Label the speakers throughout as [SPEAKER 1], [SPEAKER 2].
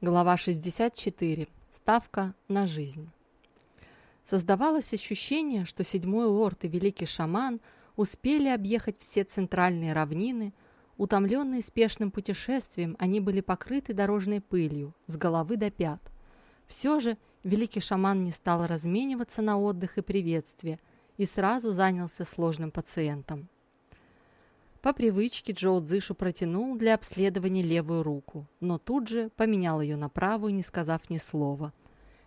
[SPEAKER 1] Глава 64. Ставка на жизнь. Создавалось ощущение, что седьмой лорд и великий шаман успели объехать все центральные равнины. Утомленные спешным путешествием, они были покрыты дорожной пылью с головы до пят. Все же великий шаман не стал размениваться на отдых и приветствие и сразу занялся сложным пациентом. По привычке Джоу Цзышу протянул для обследования левую руку, но тут же поменял ее на правую, не сказав ни слова.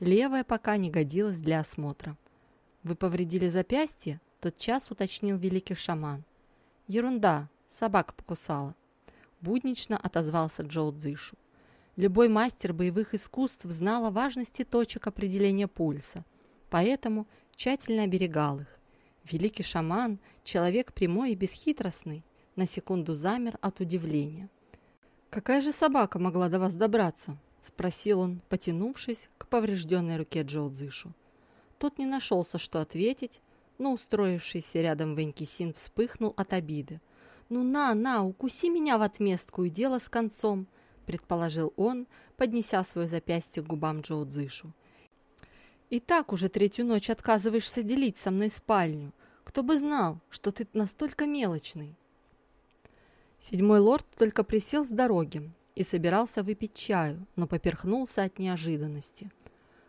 [SPEAKER 1] Левая пока не годилась для осмотра. «Вы повредили запястье?» – тот час уточнил великий шаман. «Ерунда, собака покусала». Буднично отозвался Джоу Цзышу. Любой мастер боевых искусств знал о важности точек определения пульса, поэтому тщательно оберегал их. Великий шаман – человек прямой и бесхитростный, на секунду замер от удивления. «Какая же собака могла до вас добраться?» – спросил он, потянувшись к поврежденной руке Джоу Цзышу. Тот не нашелся, что ответить, но устроившийся рядом Веньки Син вспыхнул от обиды. «Ну на, на, укуси меня в отместку и дело с концом», – предположил он, поднеся свое запястье к губам Джоу Цзышу. «И так уже третью ночь отказываешься делить со мной спальню. Кто бы знал, что ты настолько мелочный». Седьмой лорд только присел с дороги и собирался выпить чаю, но поперхнулся от неожиданности.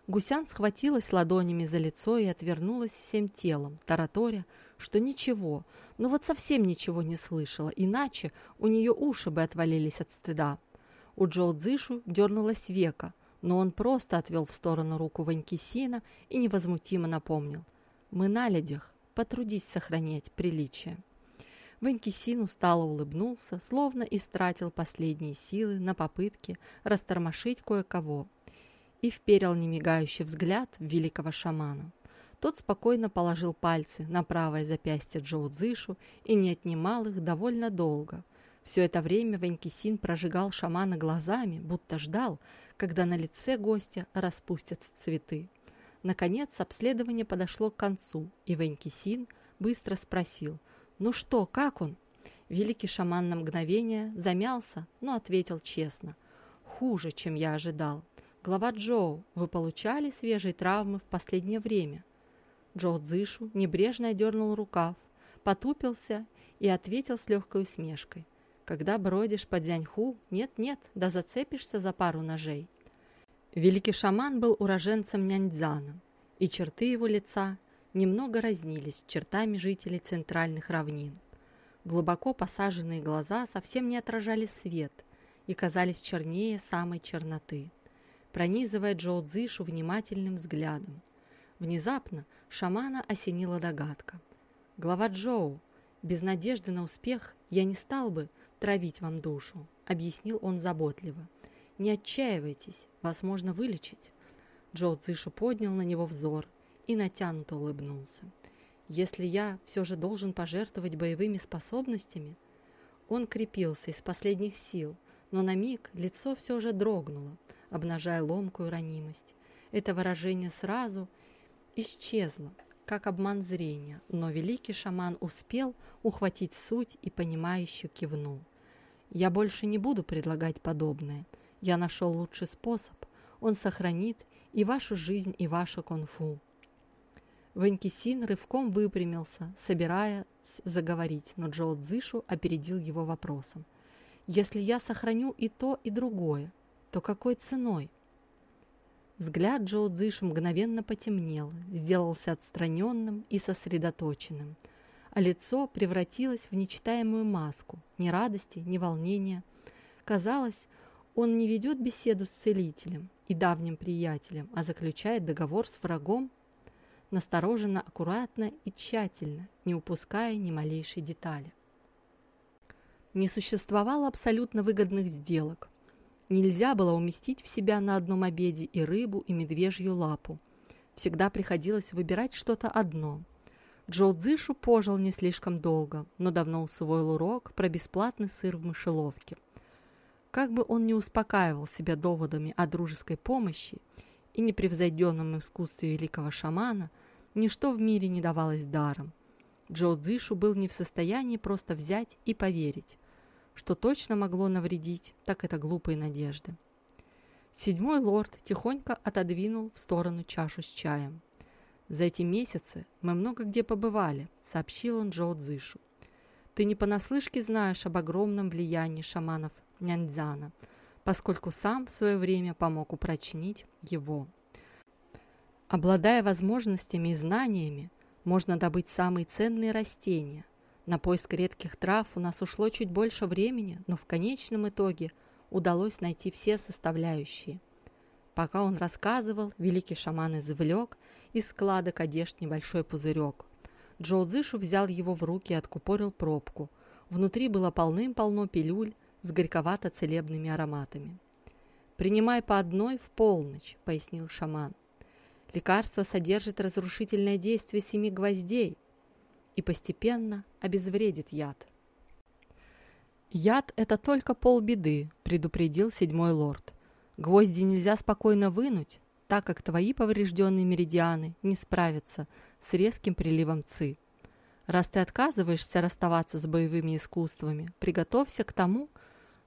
[SPEAKER 1] Гусян схватилась ладонями за лицо и отвернулась всем телом, тараторя, что ничего, ну вот совсем ничего не слышала, иначе у нее уши бы отвалились от стыда. У Джоу Цзышу дернулась века, но он просто отвел в сторону руку Ваньки Сина и невозмутимо напомнил. «Мы на людях, потрудись сохранять приличие». Ванькисин устало улыбнулся, словно истратил последние силы на попытки растормошить кое-кого и вперил немигающий взгляд великого шамана. Тот спокойно положил пальцы на правое запястье Джоу Цзышу и не отнимал их довольно долго. Все это время Ванькисин прожигал шамана глазами, будто ждал, когда на лице гостя распустятся цветы. Наконец обследование подошло к концу, и Ванькисин быстро спросил – «Ну что, как он?» Великий шаман на мгновение замялся, но ответил честно. «Хуже, чем я ожидал. Глава Джоу, вы получали свежие травмы в последнее время?» Джоу Цзышу небрежно дернул рукав, потупился и ответил с легкой усмешкой. «Когда бродишь по Дзяньху, нет-нет, да зацепишься за пару ножей». Великий шаман был уроженцем Няньцзана, и черты его лица немного разнились чертами жителей центральных равнин. Глубоко посаженные глаза совсем не отражали свет и казались чернее самой черноты, пронизывая Джоу Цзышу внимательным взглядом. Внезапно шамана осенила догадка. «Глава Джоу, без надежды на успех я не стал бы травить вам душу», объяснил он заботливо. «Не отчаивайтесь, вас можно вылечить». Джоу Цзышу поднял на него взор и натянуто улыбнулся. «Если я все же должен пожертвовать боевыми способностями...» Он крепился из последних сил, но на миг лицо все же дрогнуло, обнажая ломкую ранимость. Это выражение сразу исчезло, как обман зрения, но великий шаман успел ухватить суть и понимающе кивнул. «Я больше не буду предлагать подобное. Я нашел лучший способ. Он сохранит и вашу жизнь, и ваше кунг-фу. Ванькисин рывком выпрямился, собираясь заговорить, но Джоу Цзышу опередил его вопросом. «Если я сохраню и то, и другое, то какой ценой?» Взгляд Джоу Цзышу мгновенно потемнел, сделался отстраненным и сосредоточенным, а лицо превратилось в нечитаемую маску, ни радости, ни волнения. Казалось, он не ведет беседу с целителем и давним приятелем, а заключает договор с врагом настороженно, аккуратно и тщательно, не упуская ни малейшей детали. Не существовало абсолютно выгодных сделок. Нельзя было уместить в себя на одном обеде и рыбу, и медвежью лапу. Всегда приходилось выбирать что-то одно. Джоу Цзышу пожил не слишком долго, но давно усвоил урок про бесплатный сыр в мышеловке. Как бы он ни успокаивал себя доводами о дружеской помощи и непревзойденном искусстве великого шамана – Ничто в мире не давалось даром. Джо Цзишу был не в состоянии просто взять и поверить. Что точно могло навредить, так это глупые надежды. Седьмой лорд тихонько отодвинул в сторону чашу с чаем. «За эти месяцы мы много где побывали», — сообщил он Джоу Цзышу. «Ты не понаслышке знаешь об огромном влиянии шаманов Няньцзана, поскольку сам в свое время помог упрочнить его. Обладая возможностями и знаниями, можно добыть самые ценные растения. На поиск редких трав у нас ушло чуть больше времени, но в конечном итоге удалось найти все составляющие. Пока он рассказывал, великий шаман извлек из складок одежд небольшой пузырек. Джоу Цзышу взял его в руки и откупорил пробку. Внутри было полным-полно пилюль с горьковато-целебными ароматами. «Принимай по одной в полночь», — пояснил шаман. «Лекарство содержит разрушительное действие семи гвоздей и постепенно обезвредит яд». «Яд — это только полбеды», — предупредил седьмой лорд. «Гвозди нельзя спокойно вынуть, так как твои поврежденные меридианы не справятся с резким приливом ЦИ. Раз ты отказываешься расставаться с боевыми искусствами, приготовься к тому,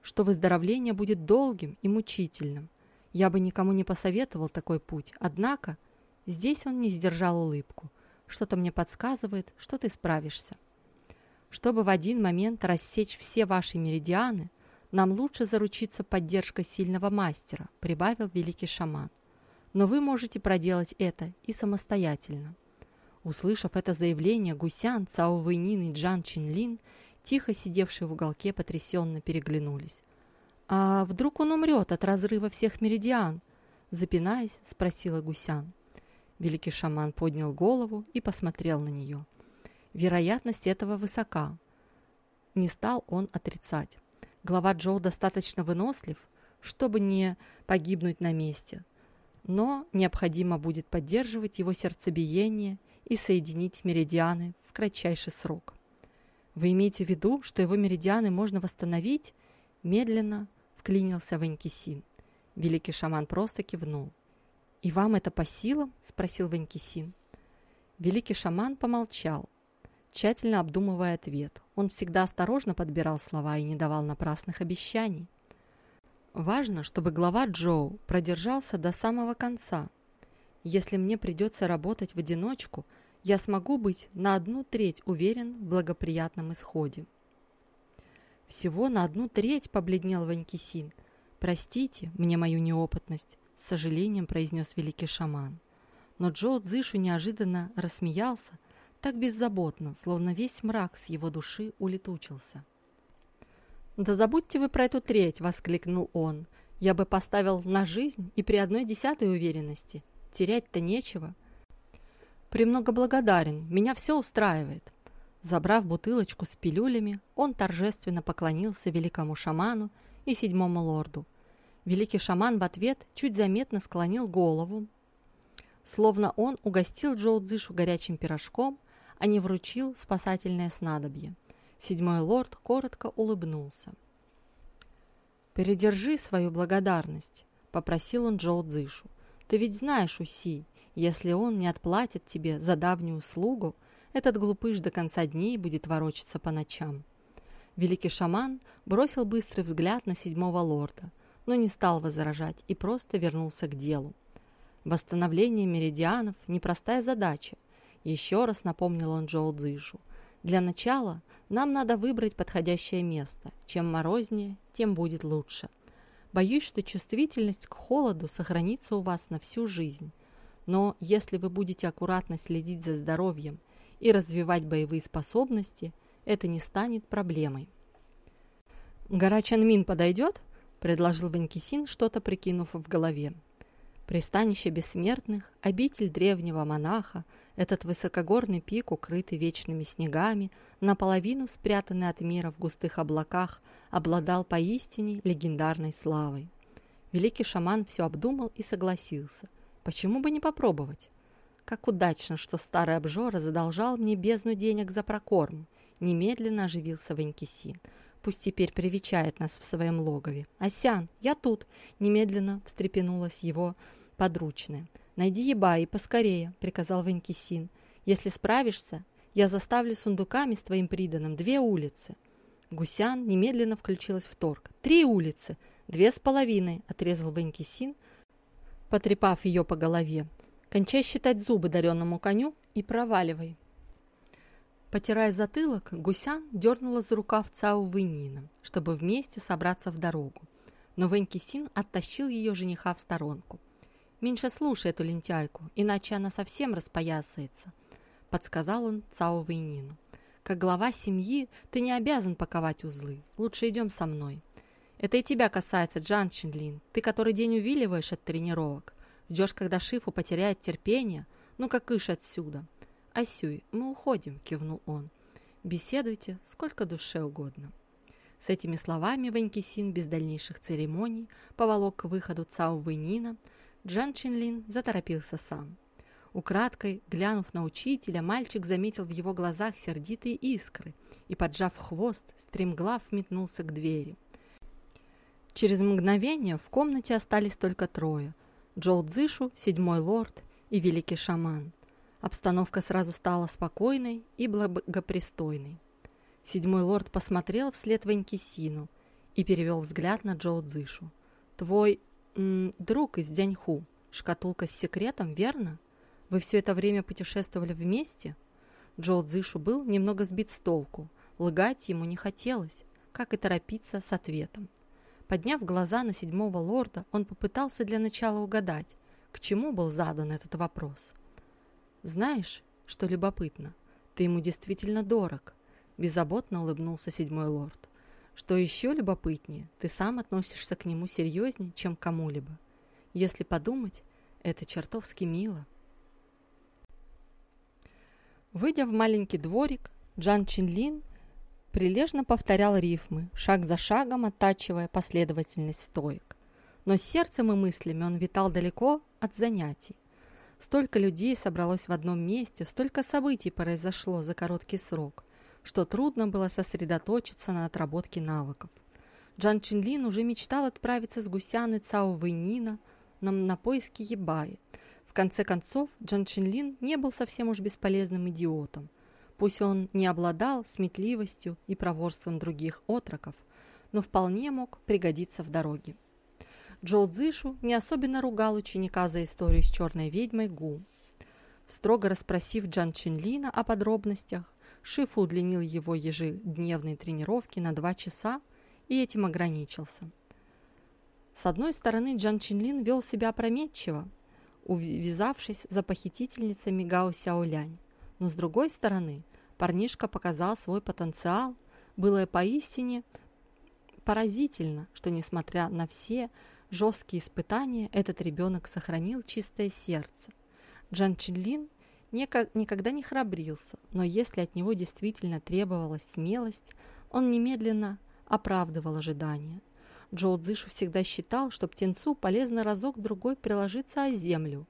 [SPEAKER 1] что выздоровление будет долгим и мучительным. Я бы никому не посоветовал такой путь, однако здесь он не сдержал улыбку. Что-то мне подсказывает, что ты справишься. Чтобы в один момент рассечь все ваши меридианы, нам лучше заручиться поддержкой сильного мастера, прибавил великий шаман. Но вы можете проделать это и самостоятельно. Услышав это заявление, Гусян, Цао Вэйнин и Джан Чинлин тихо сидевшие в уголке, потрясенно переглянулись. «А вдруг он умрет от разрыва всех меридиан?» Запинаясь, спросила Гусян. Великий шаман поднял голову и посмотрел на нее. Вероятность этого высока. Не стал он отрицать. Глава Джоу достаточно вынослив, чтобы не погибнуть на месте, но необходимо будет поддерживать его сердцебиение и соединить меридианы в кратчайший срок. «Вы имеете в виду, что его меридианы можно восстановить?» Медленно вклинился Ванькисин. Великий шаман просто кивнул. «И вам это по силам?» – спросил Ванькисин. Великий шаман помолчал, тщательно обдумывая ответ. Он всегда осторожно подбирал слова и не давал напрасных обещаний. Важно, чтобы глава Джоу продержался до самого конца. Если мне придется работать в одиночку – я смогу быть на одну треть уверен в благоприятном исходе. Всего на одну треть побледнел Ванькисин. «Простите мне мою неопытность», — с сожалением произнес великий шаман. Но Джо Цзышу неожиданно рассмеялся, так беззаботно, словно весь мрак с его души улетучился. «Да забудьте вы про эту треть!» — воскликнул он. «Я бы поставил на жизнь и при одной десятой уверенности. Терять-то нечего. «Премного благодарен, меня все устраивает». Забрав бутылочку с пилюлями, он торжественно поклонился великому шаману и седьмому лорду. Великий шаман в ответ чуть заметно склонил голову, словно он угостил Джоу Цзышу горячим пирожком, а не вручил спасательное снадобье. Седьмой лорд коротко улыбнулся. «Передержи свою благодарность», — попросил он Джоу Цзышу. «Ты ведь знаешь, Уси, если он не отплатит тебе за давнюю услугу, этот глупыш до конца дней будет ворочаться по ночам. Великий шаман бросил быстрый взгляд на седьмого лорда, но не стал возражать и просто вернулся к делу. Восстановление меридианов – непростая задача. Еще раз напомнил он Джоу Цзышу. Для начала нам надо выбрать подходящее место. Чем морознее, тем будет лучше. Боюсь, что чувствительность к холоду сохранится у вас на всю жизнь. Но если вы будете аккуратно следить за здоровьем и развивать боевые способности, это не станет проблемой. «Гора Чанмин подойдет?» – предложил Ванькисин, что-то прикинув в голове. Пристанище бессмертных, обитель древнего монаха, этот высокогорный пик, укрытый вечными снегами, наполовину спрятанный от мира в густых облаках, обладал поистине легендарной славой. Великий шаман все обдумал и согласился. Почему бы не попробовать? Как удачно, что старый обжора задолжал мне бездну денег за прокорм. Немедленно оживился Ванькисин. Пусть теперь привечает нас в своем логове. «Асян, я тут!» Немедленно встрепенулась его подручная. «Найди еба и поскорее», — приказал Ванькисин. «Если справишься, я заставлю сундуками с твоим приданым две улицы». Гусян немедленно включилась в торг. «Три улицы! Две с половиной!» – отрезал Венкисин, потрепав ее по голове. «Кончай считать зубы даренному коню и проваливай!» Потирая затылок, Гусян дернула за рукав Цао Вэнина, чтобы вместе собраться в дорогу. Но Вэнь оттащил ее жениха в сторонку. «Меньше слушай эту лентяйку, иначе она совсем распоясается», — подсказал он Цао Вэйнину. «Как глава семьи ты не обязан паковать узлы. Лучше идем со мной». «Это и тебя касается, Джан Чинлин. Ты который день увиливаешь от тренировок. Ждешь, когда Шифу потеряет терпение? Ну как ишь отсюда». «Асюй, мы уходим», — кивнул он. «Беседуйте сколько душе угодно». С этими словами Ванькисин без дальнейших церемоний поволок к выходу Цао Вэнина. Джан Чинлин заторопился сам. Украдкой, глянув на учителя, мальчик заметил в его глазах сердитые искры и, поджав хвост, стремглав метнулся к двери. Через мгновение в комнате остались только трое – Джоу Цзышу, седьмой лорд и великий шаман. Обстановка сразу стала спокойной и благопристойной. Седьмой лорд посмотрел вслед Ванькисину и перевел взгляд на Джоу Цзышу. «Твой м, друг из Дяньху, шкатулка с секретом, верно? Вы все это время путешествовали вместе?» Джоу Цзышу был немного сбит с толку. Лгать ему не хотелось, как и торопиться с ответом. Подняв глаза на седьмого лорда, он попытался для начала угадать, к чему был задан этот вопрос – «Знаешь, что любопытно? Ты ему действительно дорог», – беззаботно улыбнулся седьмой лорд. «Что еще любопытнее, ты сам относишься к нему серьезнее, чем кому-либо. Если подумать, это чертовски мило». Выйдя в маленький дворик, Джан Чинлин прилежно повторял рифмы, шаг за шагом оттачивая последовательность стоек. Но сердцем и мыслями он витал далеко от занятий. Столько людей собралось в одном месте, столько событий произошло за короткий срок, что трудно было сосредоточиться на отработке навыков. Джан Чинлин уже мечтал отправиться с Гусяны Цао Вэнина на, на поиски Ебаи. В конце концов, Джан Чинлин не был совсем уж бесполезным идиотом. Пусть он не обладал сметливостью и проворством других отроков, но вполне мог пригодиться в дороге. Джоу Цзышу не особенно ругал ученика за историю с черной ведьмой Гу. Строго расспросив Джан Чинлина о подробностях, Шифу удлинил его ежедневные тренировки на два часа и этим ограничился. С одной стороны, Джан Чинлин вел себя опрометчиво, увязавшись за похитительницами Гао Сяолянь. Но с другой стороны, парнишка показал свой потенциал. Было поистине поразительно, что, несмотря на все жесткие испытания этот ребенок сохранил чистое сердце. Джан Чинлин никогда не храбрился, но если от него действительно требовалась смелость, он немедленно оправдывал ожидания. Джоу Цзышу всегда считал, что птенцу полезно разок-другой приложиться о землю.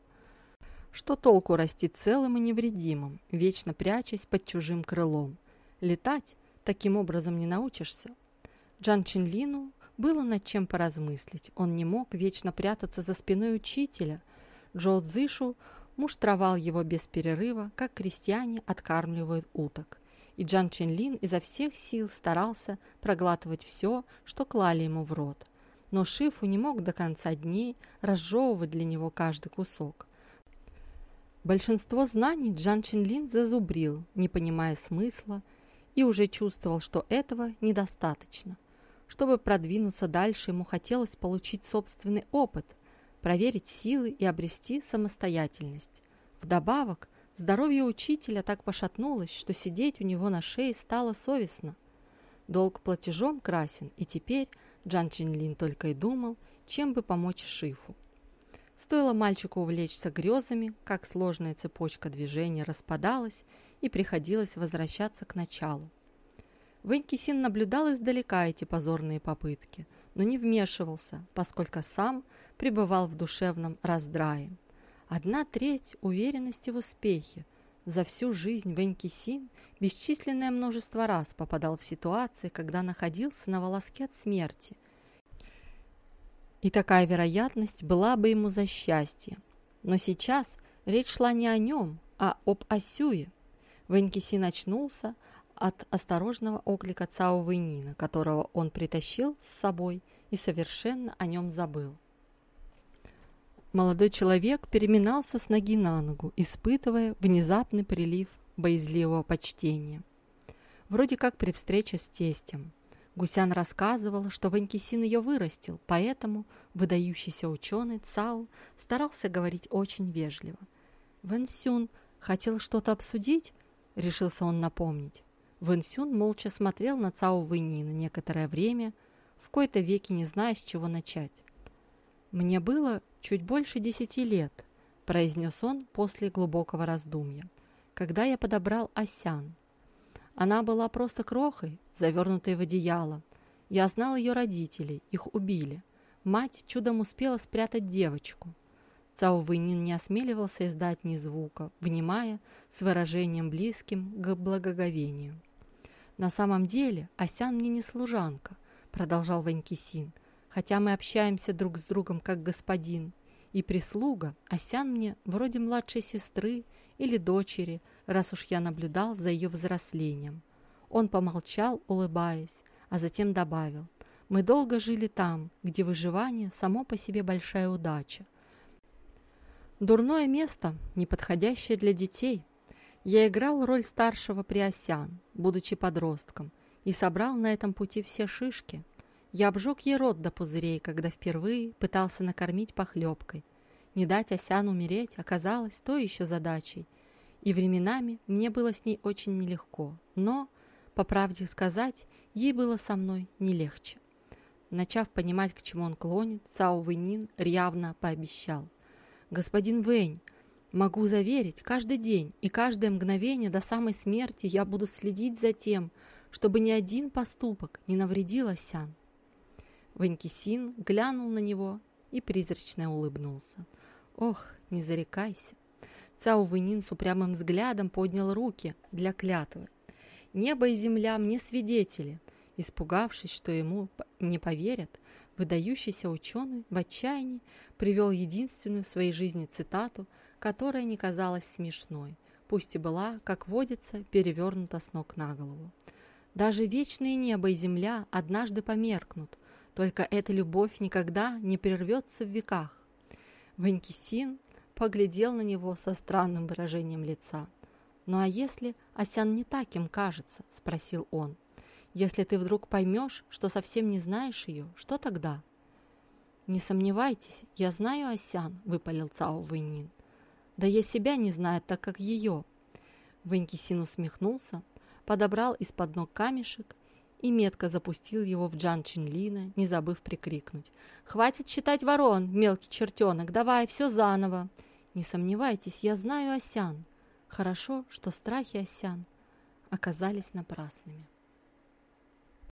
[SPEAKER 1] Что толку расти целым и невредимым, вечно прячась под чужим крылом? Летать таким образом не научишься. Джан Чинлину было над чем поразмыслить. Он не мог вечно прятаться за спиной учителя. Джо Цзышу муштровал его без перерыва, как крестьяне откармливают уток. И Джан Чинлин изо всех сил старался проглатывать все, что клали ему в рот. Но Шифу не мог до конца дней разжевывать для него каждый кусок. Большинство знаний Джан Чинлин зазубрил, не понимая смысла, и уже чувствовал, что этого недостаточно. Чтобы продвинуться дальше, ему хотелось получить собственный опыт, проверить силы и обрести самостоятельность. Вдобавок, здоровье учителя так пошатнулось, что сидеть у него на шее стало совестно. Долг платежом красен, и теперь Джан Чинлин только и думал, чем бы помочь Шифу. Стоило мальчику увлечься грезами, как сложная цепочка движений распадалась, и приходилось возвращаться к началу. Вэнькисин наблюдал издалека эти позорные попытки, но не вмешивался, поскольку сам пребывал в душевном раздрае. Одна треть уверенности в успехе. За всю жизнь Вэнькисин бесчисленное множество раз попадал в ситуации, когда находился на волоске от смерти. И такая вероятность была бы ему за счастье. Но сейчас речь шла не о нем, а об Асюе. Вэнькисин очнулся от осторожного оклика Цао Вэйнина, которого он притащил с собой и совершенно о нем забыл. Молодой человек переминался с ноги на ногу, испытывая внезапный прилив боязливого почтения. Вроде как при встрече с тестем. Гусян рассказывал, что Ванькисин ее вырастил, поэтому выдающийся ученый Цао старался говорить очень вежливо. Вэнсюн хотел что-то обсудить, решился он напомнить. Вэнсюн молча смотрел на Цао Вэньнина некоторое время, в кои-то веки не зная, с чего начать. «Мне было чуть больше десяти лет», – произнес он после глубокого раздумья, когда я подобрал Осян. Она была просто крохой, завернутой в одеяло. Я знал ее родителей, их убили. Мать чудом успела спрятать девочку. Цао Вэнин не осмеливался издать ни звука, внимая с выражением близким к благоговению. «На самом деле Асян мне не служанка», — продолжал Ванькисин, «хотя мы общаемся друг с другом как господин. И прислуга, Асян мне вроде младшей сестры или дочери, раз уж я наблюдал за ее взрослением». Он помолчал, улыбаясь, а затем добавил, «Мы долго жили там, где выживание само по себе большая удача, Дурное место, неподходящее для детей. Я играл роль старшего приосян, будучи подростком, и собрал на этом пути все шишки. Я обжег ей рот до пузырей, когда впервые пытался накормить похлебкой. Не дать Осян умереть оказалось то еще задачей, и временами мне было с ней очень нелегко, но, по правде сказать, ей было со мной не легче. Начав понимать, к чему он клонит, Цао Вэнин явно пообещал – «Господин Вэнь, могу заверить, каждый день и каждое мгновение до самой смерти я буду следить за тем, чтобы ни один поступок не навредил Асян». Вэнькисин глянул на него и призрачно улыбнулся. «Ох, не зарекайся!» Цао Вэнин с упрямым взглядом поднял руки для клятвы. «Небо и земля мне свидетели!» Испугавшись, что ему не поверят, Выдающийся ученый в отчаянии привел единственную в своей жизни цитату, которая не казалась смешной, пусть и была, как водится, перевернута с ног на голову. Даже вечные небо и земля однажды померкнут, только эта любовь никогда не прервется в веках. Ванькисин поглядел на него со странным выражением лица. «Ну а если Асян не так им кажется?» – спросил он. Если ты вдруг поймешь, что совсем не знаешь ее, что тогда?» «Не сомневайтесь, я знаю Асян», — выпалил Цао Вэньнин. «Да я себя не знаю, так как ее». Вэнькисин усмехнулся, подобрал из-под ног камешек и метко запустил его в Джан Чинлина, не забыв прикрикнуть. «Хватит считать ворон, мелкий чертенок, давай, все заново!» «Не сомневайтесь, я знаю Осян». Хорошо, что страхи Осян оказались напрасными.